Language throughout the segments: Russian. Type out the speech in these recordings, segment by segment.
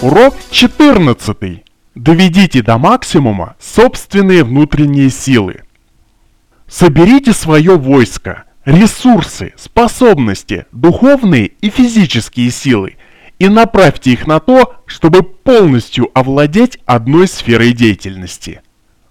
Урок 14. Доведите до максимума собственные внутренние силы. Соберите свое войско, ресурсы, способности, духовные и физические силы и направьте их на то, чтобы полностью овладеть одной сферой деятельности.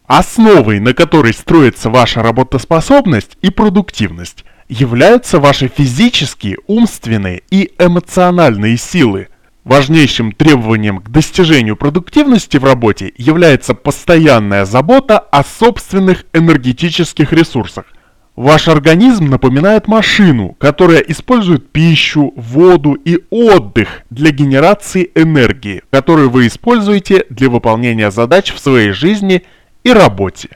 Основой, на которой строится ваша работоспособность и продуктивность, являются ваши физические, умственные и эмоциональные силы – Важнейшим требованием к достижению продуктивности в работе является постоянная забота о собственных энергетических ресурсах. Ваш организм напоминает машину, которая использует пищу, воду и отдых для генерации энергии, которую вы используете для выполнения задач в своей жизни и работе.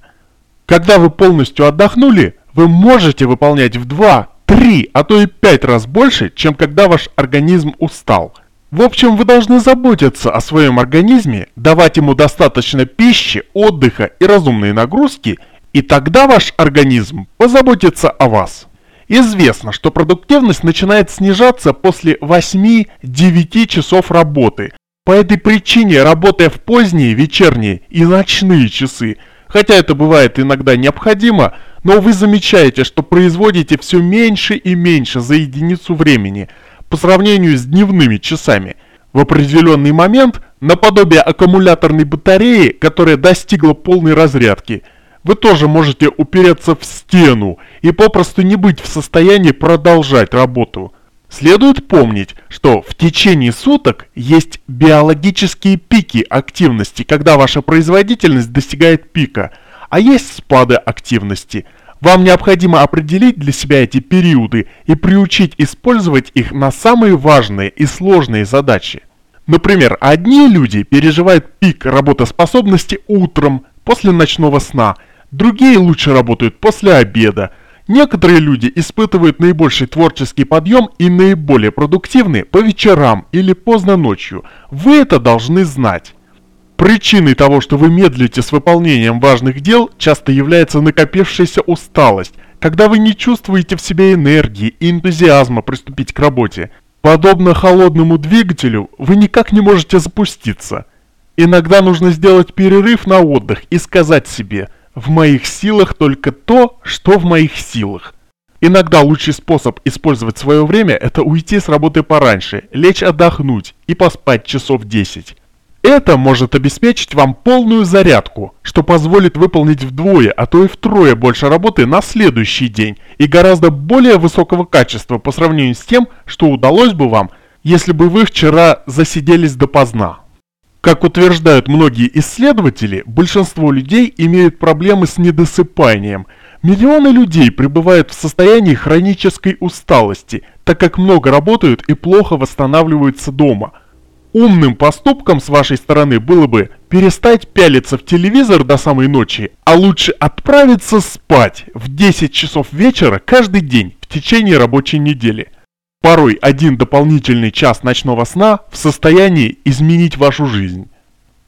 Когда вы полностью отдохнули, вы можете выполнять в 2, 3, а то и 5 раз больше, чем когда ваш организм устал – в общем, вы должны заботиться о своем организме, давать ему достаточно пищи, отдыха и разумные нагрузки, и тогда ваш организм позаботится о вас. Известно, что продуктивность начинает снижаться после 8-9 часов работы. По этой причине, работая в поздние, вечерние и ночные часы, хотя это бывает иногда необходимо, но вы замечаете, что производите все меньше и меньше за единицу времени – по сравнению с дневными часами. В определенный момент, наподобие аккумуляторной батареи, которая достигла полной разрядки, вы тоже можете упереться в стену и попросту не быть в состоянии продолжать работу. Следует помнить, что в течение суток есть биологические пики активности, когда ваша производительность достигает пика, а есть спады активности – вам необходимо определить для себя эти периоды и приучить использовать их на самые важные и сложные задачи. Например, одни люди переживают пик работоспособности утром, после ночного сна, другие лучше работают после обеда. Некоторые люди испытывают наибольший творческий подъем и наиболее продуктивны по вечерам или поздно ночью. Вы это должны знать. Причиной того, что вы медлите с выполнением важных дел, часто является накопившаяся усталость, когда вы не чувствуете в себе энергии и энтузиазма приступить к работе. Подобно холодному двигателю, вы никак не можете запуститься. Иногда нужно сделать перерыв на отдых и сказать себе «в моих силах только то, что в моих силах». Иногда лучший способ использовать свое время – это уйти с работы пораньше, лечь отдохнуть и поспать часов 10. Это может обеспечить вам полную зарядку, что позволит выполнить вдвое, а то и втрое больше работы на следующий день и гораздо более высокого качества по сравнению с тем, что удалось бы вам, если бы вы вчера засиделись допоздна. Как утверждают многие исследователи, большинство людей имеют проблемы с недосыпанием. Миллионы людей пребывают в состоянии хронической усталости, так как много работают и плохо восстанавливаются дома – Умным поступком с вашей стороны было бы перестать пялиться в телевизор до самой ночи, а лучше отправиться спать в 10 часов вечера каждый день в течение рабочей недели. Порой один дополнительный час ночного сна в состоянии изменить вашу жизнь.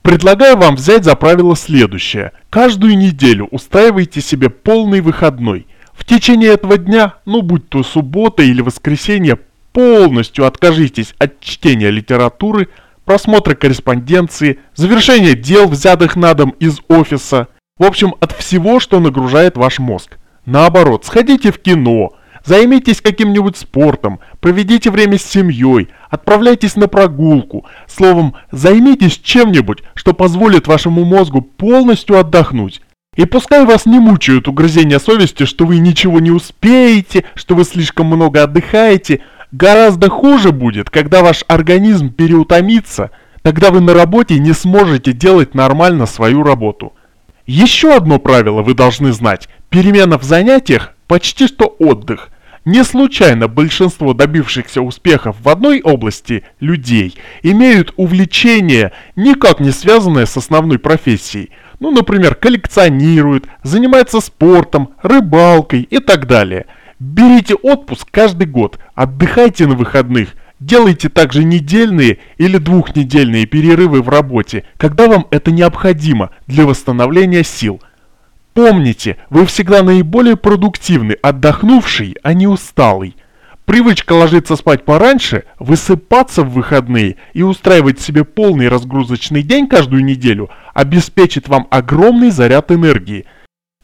Предлагаю вам взять за правило следующее. Каждую неделю устраивайте себе полный выходной. В течение этого дня, ну будь то суббота или воскресенье, полностью откажитесь от чтения литературы, просмотра корреспонденции, завершения дел, взятых на дом из офиса, в общем, от всего, что нагружает ваш мозг. Наоборот, сходите в кино, займитесь каким-нибудь спортом, проведите время с семьей, отправляйтесь на прогулку, словом, займитесь чем-нибудь, что позволит вашему мозгу полностью отдохнуть. И пускай вас не мучают угрызения совести, что вы ничего не успеете, что вы слишком много отдыхаете – Гораздо хуже будет, когда ваш организм переутомится, тогда вы на работе не сможете делать нормально свою работу. Еще одно правило вы должны знать. Перемена в занятиях – почти что отдых. Не случайно большинство добившихся успехов в одной области людей имеют увлечение, никак не связанное с основной профессией. Ну, например, коллекционируют, занимаются спортом, рыбалкой и так далее – Берите отпуск каждый год, отдыхайте на выходных, делайте также недельные или двухнедельные перерывы в работе, когда вам это необходимо для восстановления сил. Помните, вы всегда наиболее продуктивный, отдохнувший, а не усталый. Привычка ложиться спать пораньше, высыпаться в выходные и устраивать себе полный разгрузочный день каждую неделю обеспечит вам огромный заряд энергии.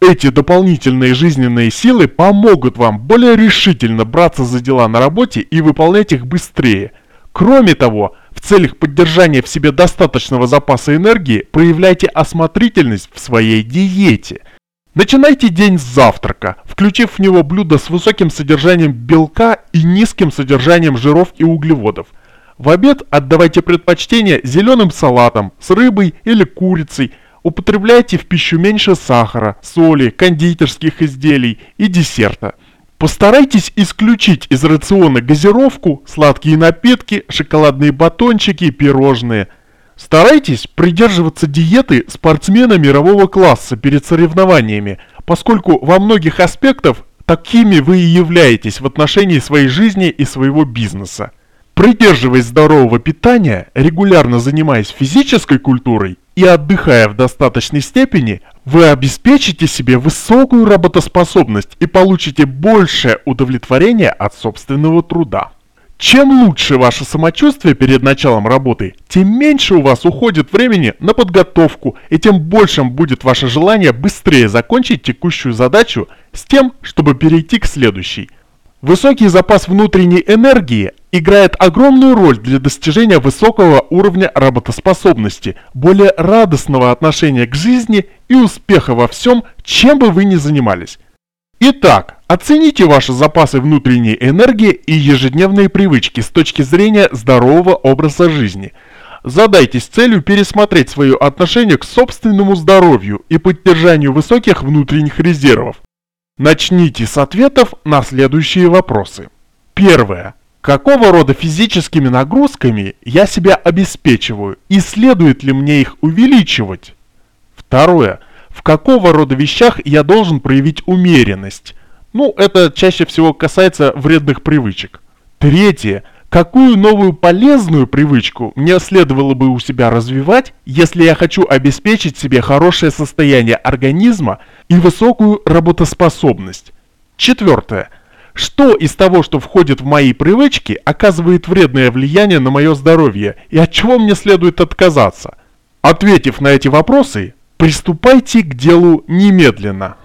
Эти дополнительные жизненные силы помогут вам более решительно браться за дела на работе и выполнять их быстрее. Кроме того, в целях поддержания в себе достаточного запаса энергии проявляйте осмотрительность в своей диете – Начинайте день с завтрака, включив в него блюдо с высоким содержанием белка и низким содержанием жиров и углеводов. В обед отдавайте предпочтение зеленым салатам с рыбой или курицей. Употребляйте в пищу меньше сахара, соли, кондитерских изделий и десерта. Постарайтесь исключить из рациона газировку, сладкие напитки, шоколадные батончики и пирожные – Старайтесь придерживаться диеты спортсмена мирового класса перед соревнованиями, поскольку во многих аспектах такими вы и являетесь в отношении своей жизни и своего бизнеса. Придерживаясь здорового питания, регулярно занимаясь физической культурой и отдыхая в достаточной степени, вы обеспечите себе высокую работоспособность и получите большее удовлетворение от собственного труда. Чем лучше ваше самочувствие перед началом работы, тем меньше у вас уходит времени на подготовку, и тем большим будет ваше желание быстрее закончить текущую задачу с тем, чтобы перейти к следующей. Высокий запас внутренней энергии играет огромную роль для достижения высокого уровня работоспособности, более радостного отношения к жизни и успеха во всем, чем бы вы ни занимались. Итак, оцените ваши запасы внутренней энергии и ежедневные привычки с точки зрения здорового образа жизни. Задайтесь целью пересмотреть свое отношение к собственному здоровью и поддержанию высоких внутренних резервов. Начните с ответов на следующие вопросы. Первое. Какого рода физическими нагрузками я себя обеспечиваю и следует ли мне их увеличивать? Второе в какого рода вещах я должен проявить умеренность. Ну, это чаще всего касается вредных привычек. Третье. Какую новую полезную привычку мне следовало бы у себя развивать, если я хочу обеспечить себе хорошее состояние организма и высокую работоспособность? Четвертое. Что из того, что входит в мои привычки, оказывает вредное влияние на мое здоровье и от чего мне следует отказаться? Ответив на эти вопросы, Приступайте к делу немедленно.